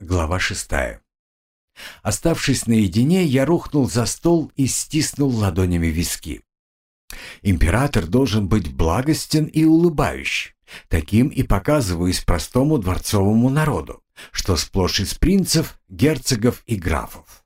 Глава шестая. Оставшись наедине, я рухнул за стол и стиснул ладонями виски. Император должен быть благостен и улыбающий. Таким и показываюсь простому дворцовому народу, что сплошь из принцев, герцогов и графов.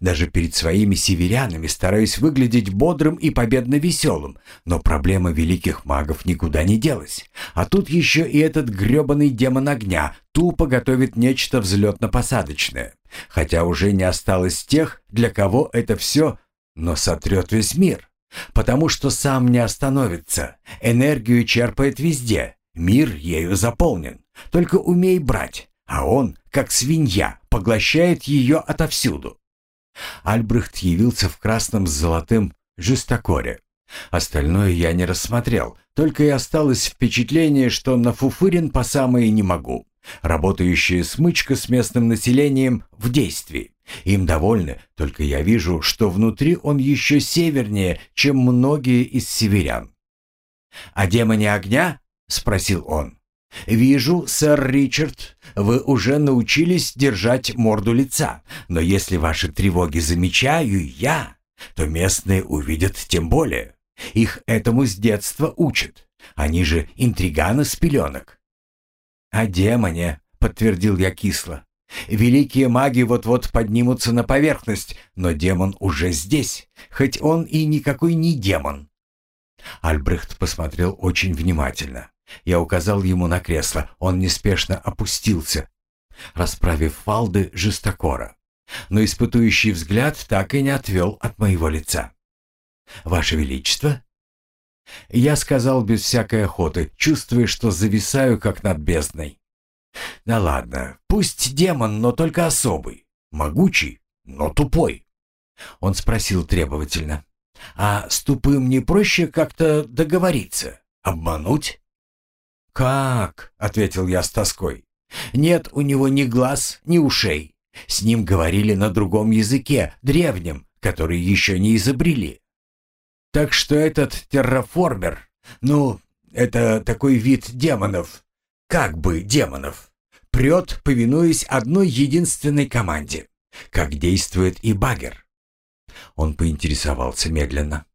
Даже перед своими северянами стараюсь выглядеть бодрым и победно веселым, но проблема великих магов никуда не делась. А тут еще и этот гребаный демон огня тупо готовит нечто взлетно-посадочное. Хотя уже не осталось тех, для кого это все, но сотрет весь мир. Потому что сам не остановится, энергию черпает везде, мир ею заполнен. Только умей брать, а он, как свинья, поглощает ее отовсюду. Альбрехт явился в красном с золотым жестокоре. Остальное я не рассмотрел, только и осталось впечатление, что нафуфырен по самое не могу. Работающая смычка с местным населением в действии. Им довольны, только я вижу, что внутри он еще севернее, чем многие из северян. «О демоне огня?» — спросил он. «Вижу, сэр Ричард, вы уже научились держать морду лица, но если ваши тревоги замечаю я, то местные увидят тем более. Их этому с детства учат. Они же интриганы с пеленок». «О демоне», — подтвердил я кисло. «Великие маги вот-вот поднимутся на поверхность, но демон уже здесь, хоть он и никакой не демон». Альбрехт посмотрел очень внимательно. Я указал ему на кресло. Он неспешно опустился, расправив фалды жестокора. Но испытующий взгляд так и не отвел от моего лица. «Ваше Величество?» Я сказал без всякой охоты, чувствуя, что зависаю, как над бездной. «Да ладно, пусть демон, но только особый. Могучий, но тупой». Он спросил требовательно. «А с тупым не проще как-то договориться? Обмануть?» «Как?» — ответил я с тоской. «Нет у него ни глаз, ни ушей. С ним говорили на другом языке, древнем, который еще не изобрели. Так что этот терраформер, ну, это такой вид демонов, как бы демонов, прет, повинуясь одной единственной команде, как действует и багер». Он поинтересовался медленно.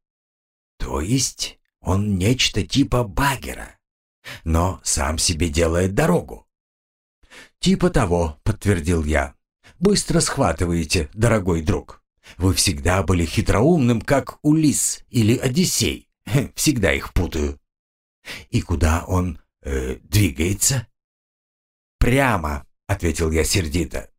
«То есть он нечто типа багера?» Но сам себе делает дорогу. «Типа того», — подтвердил я. «Быстро схватываете, дорогой друг. Вы всегда были хитроумным, как Улис или Одиссей. Всегда их путаю». «И куда он э, двигается?» «Прямо», — ответил я сердито.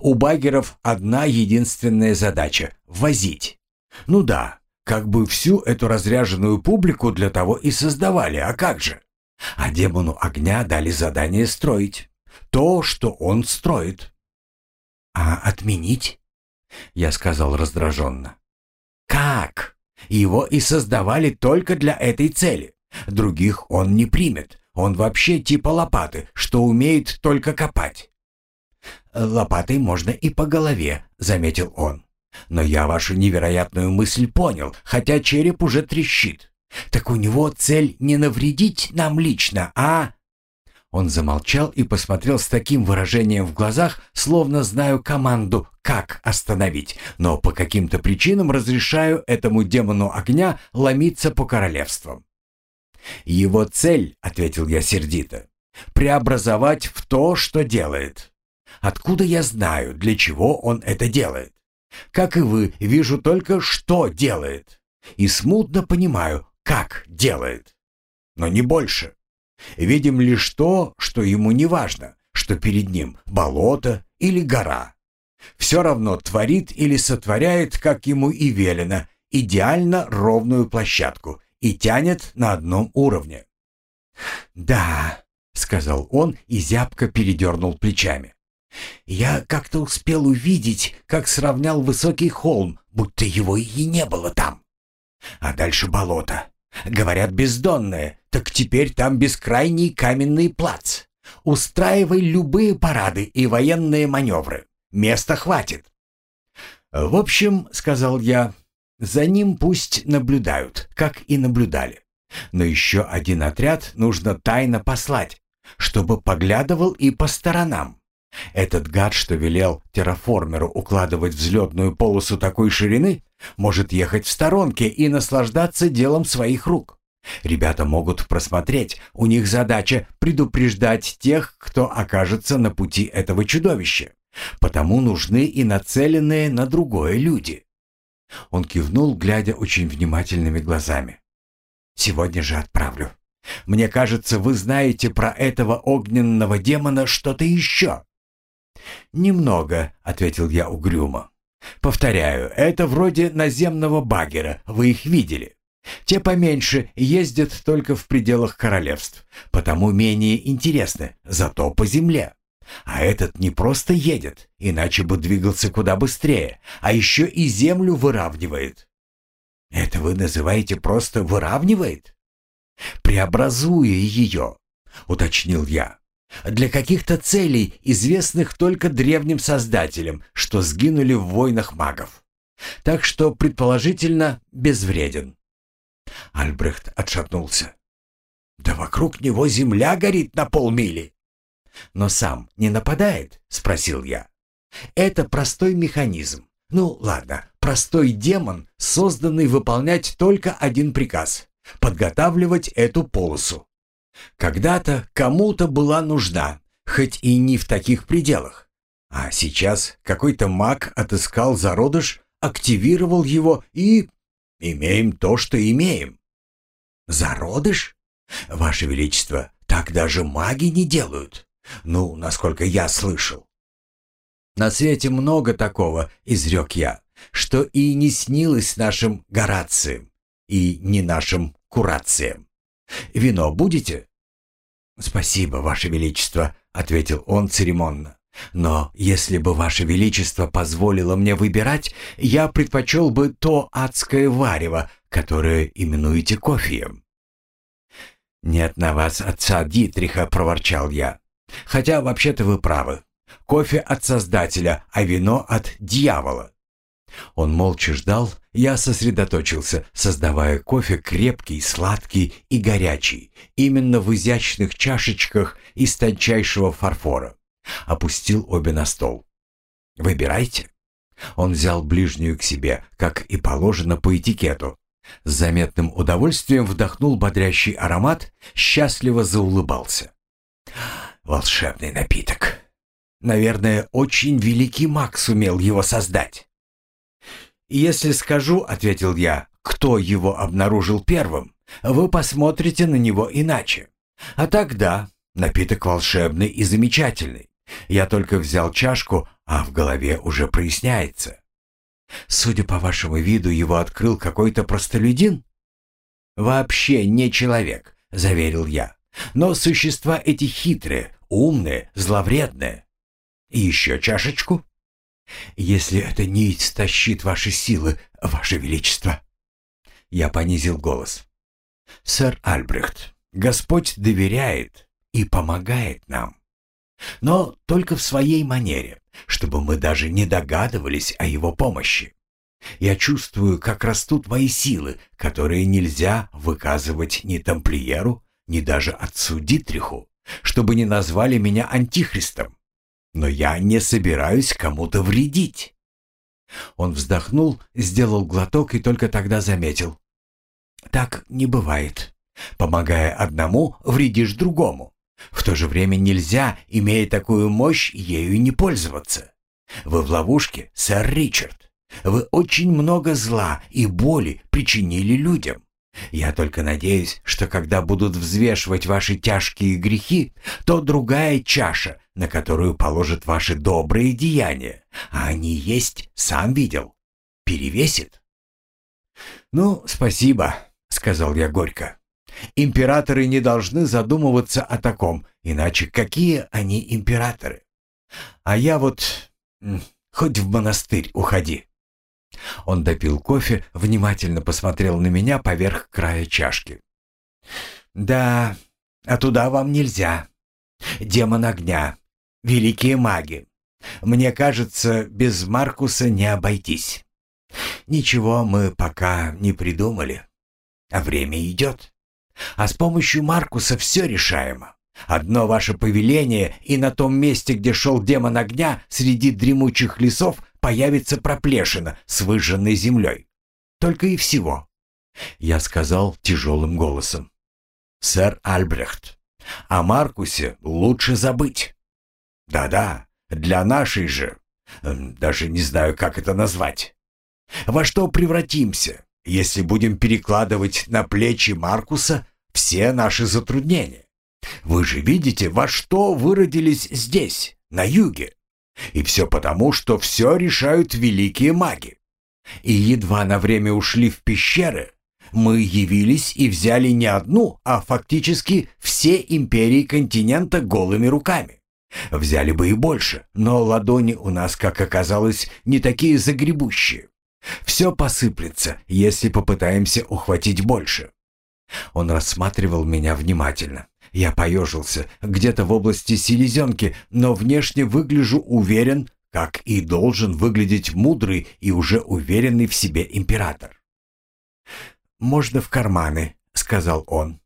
«У багеров одна единственная задача — возить. Ну да, как бы всю эту разряженную публику для того и создавали, а как же?» А демону огня дали задание строить. То, что он строит. «А отменить?» Я сказал раздраженно. «Как? Его и создавали только для этой цели. Других он не примет. Он вообще типа лопаты, что умеет только копать». «Лопатой можно и по голове», — заметил он. «Но я вашу невероятную мысль понял, хотя череп уже трещит. Так у него цель не навредить нам лично, а...» Он замолчал и посмотрел с таким выражением в глазах, словно знаю команду, как остановить, но по каким-то причинам разрешаю этому демону огня ломиться по королевствам. «Его цель», — ответил я сердито, — «преобразовать в то, что делает. Откуда я знаю, для чего он это делает? Как и вы, вижу только, что делает. И смутно понимаю, как делает. Но не больше. Видим лишь то, что ему не важно, что перед ним болото или гора. Все равно творит или сотворяет, как ему и велено, идеально ровную площадку и тянет на одном уровне. «Да», — сказал он и зябко передернул плечами. «Я как-то успел увидеть, как сравнял высокий холм, будто его и не было там. А дальше болото. Говорят, бездонное, так теперь там бескрайний каменный плац. Устраивай любые парады и военные маневры. Места хватит. В общем, сказал я, за ним пусть наблюдают, как и наблюдали. Но еще один отряд нужно тайно послать, чтобы поглядывал и по сторонам. Этот гад, что велел терраформеру укладывать взлетную полосу такой ширины, может ехать в сторонке и наслаждаться делом своих рук. Ребята могут просмотреть, у них задача предупреждать тех, кто окажется на пути этого чудовища. Потому нужны и нацеленные на другое люди. Он кивнул, глядя очень внимательными глазами. «Сегодня же отправлю. Мне кажется, вы знаете про этого огненного демона что-то еще». «Немного», — ответил я угрюмо. «Повторяю, это вроде наземного багера, вы их видели. Те поменьше ездят только в пределах королевств, потому менее интересны, зато по земле. А этот не просто едет, иначе бы двигался куда быстрее, а еще и землю выравнивает. Это вы называете просто выравнивает? Преобразуя ее, уточнил я. Для каких-то целей, известных только древним создателям, что сгинули в войнах магов. Так что, предположительно, безвреден. Альбрехт отшатнулся. «Да вокруг него земля горит на полмили!» «Но сам не нападает?» — спросил я. «Это простой механизм. Ну, ладно, простой демон, созданный выполнять только один приказ — подготавливать эту полосу. Когда-то кому-то была нужда, хоть и не в таких пределах. А сейчас какой-то маг отыскал зародыш, активировал его и Имеем то, что имеем. Зародыш? Ваше Величество, так даже маги не делают. Ну, насколько я слышал. На свете много такого, изрек я, что и не снилось нашим Горацием, и не нашим Курацием. Вино будете? Спасибо, Ваше Величество, ответил он церемонно. Но если бы Ваше Величество позволило мне выбирать, я предпочел бы то адское варево, которое именуете кофеем». «Нет на вас отца Дитриха», — проворчал я. «Хотя вообще-то вы правы. Кофе от Создателя, а вино от дьявола». Он молча ждал, я сосредоточился, создавая кофе крепкий, сладкий и горячий, именно в изящных чашечках из тончайшего фарфора. Опустил обе на стол. «Выбирайте». Он взял ближнюю к себе, как и положено по этикету. С заметным удовольствием вдохнул бодрящий аромат, счастливо заулыбался. «Волшебный напиток. Наверное, очень великий маг сумел его создать». «Если скажу, — ответил я, — кто его обнаружил первым, вы посмотрите на него иначе. А тогда напиток волшебный и замечательный. Я только взял чашку, а в голове уже проясняется. Судя по вашему виду, его открыл какой-то простолюдин? Вообще не человек, заверил я. Но существа эти хитрые, умные, зловредные. И еще чашечку? Если эта нить стащит ваши силы, ваше величество. Я понизил голос. Сэр Альбрехт, Господь доверяет и помогает нам но только в своей манере, чтобы мы даже не догадывались о его помощи. Я чувствую, как растут мои силы, которые нельзя выказывать ни тамплиеру, ни даже отцу Дитриху, чтобы не назвали меня антихристом. Но я не собираюсь кому-то вредить. Он вздохнул, сделал глоток и только тогда заметил. Так не бывает. Помогая одному, вредишь другому. В то же время нельзя, имея такую мощь, ею не пользоваться. Вы в ловушке, сэр Ричард. Вы очень много зла и боли причинили людям. Я только надеюсь, что когда будут взвешивать ваши тяжкие грехи, то другая чаша, на которую положат ваши добрые деяния, а они есть, сам видел, перевесит. «Ну, спасибо», — сказал я горько. Императоры не должны задумываться о таком, иначе какие они императоры? А я вот... Хоть в монастырь уходи. Он допил кофе, внимательно посмотрел на меня поверх края чашки. «Да, а туда вам нельзя. Демон огня, великие маги. Мне кажется, без Маркуса не обойтись. Ничего мы пока не придумали, а время идет. А с помощью Маркуса все решаемо. Одно ваше повеление, и на том месте, где шел демон огня, среди дремучих лесов появится проплешина с выжженной землей. Только и всего. Я сказал тяжелым голосом. «Сэр Альбрехт, о Маркусе лучше забыть. Да-да, для нашей же, даже не знаю, как это назвать. Во что превратимся, если будем перекладывать на плечи Маркуса все наши затруднения? Вы же видите, во что выродились здесь, на юге. И все потому, что все решают великие маги. И едва на время ушли в пещеры, мы явились и взяли не одну, а фактически все империи континента голыми руками. Взяли бы и больше, но ладони у нас, как оказалось, не такие загребущие. Все посыплется, если попытаемся ухватить больше. Он рассматривал меня внимательно. Я поежился, где-то в области селезенки, но внешне выгляжу уверен, как и должен выглядеть мудрый и уже уверенный в себе император. «Можно в карманы», — сказал он.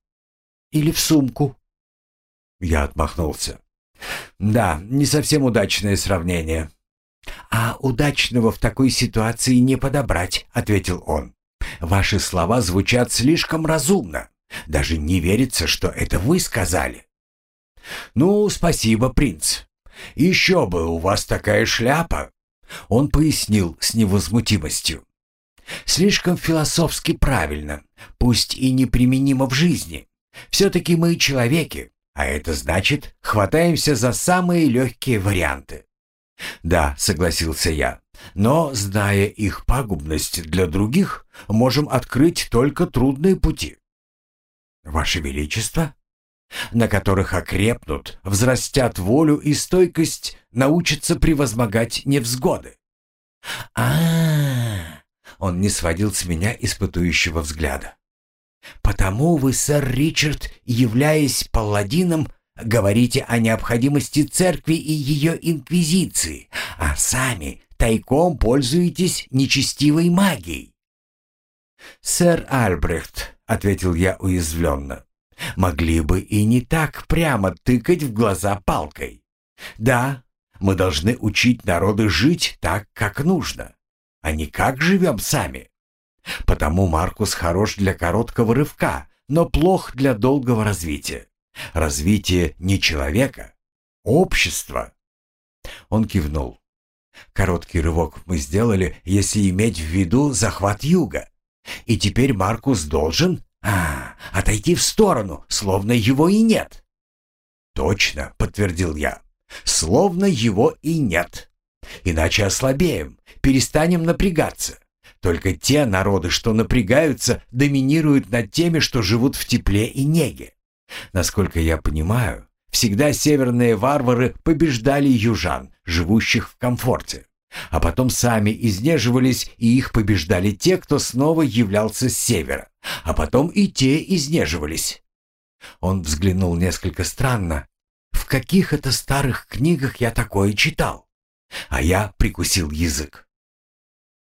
«Или в сумку». Я отмахнулся. «Да, не совсем удачное сравнение». «А удачного в такой ситуации не подобрать», — ответил он. «Ваши слова звучат слишком разумно. Даже не верится, что это вы сказали». «Ну, спасибо, принц. Еще бы у вас такая шляпа!» Он пояснил с невозмутимостью. Слишком философски правильно, пусть и неприменимо в жизни. Все-таки мы человеки, а это значит, хватаемся за самые легкие варианты. Да, согласился я, но, зная их пагубность для других, можем открыть только трудные пути. Ваше Величество, на которых окрепнут, взрастят волю и стойкость, научатся превозмогать невзгоды. а, -а, -а он не сводил с меня испытующего взгляда. «Потому вы, сэр Ричард, являясь палладином, говорите о необходимости церкви и ее инквизиции, а сами тайком пользуетесь нечестивой магией». «Сэр Альбрехт», — ответил я уязвленно, — «могли бы и не так прямо тыкать в глаза палкой. Да, мы должны учить народы жить так, как нужно а не как живем сами. Потому Маркус хорош для короткого рывка, но плох для долгого развития. Развитие не человека, общества. Он кивнул. Короткий рывок мы сделали, если иметь в виду захват юга. И теперь Маркус должен а, отойти в сторону, словно его и нет. Точно, подтвердил я. Словно его и нет. Иначе ослабеем, перестанем напрягаться. Только те народы, что напрягаются, доминируют над теми, что живут в тепле и неге. Насколько я понимаю, всегда северные варвары побеждали южан, живущих в комфорте. А потом сами изнеживались, и их побеждали те, кто снова являлся с севера. А потом и те изнеживались. Он взглянул несколько странно. В каких это старых книгах я такое читал? А я прикусил язык.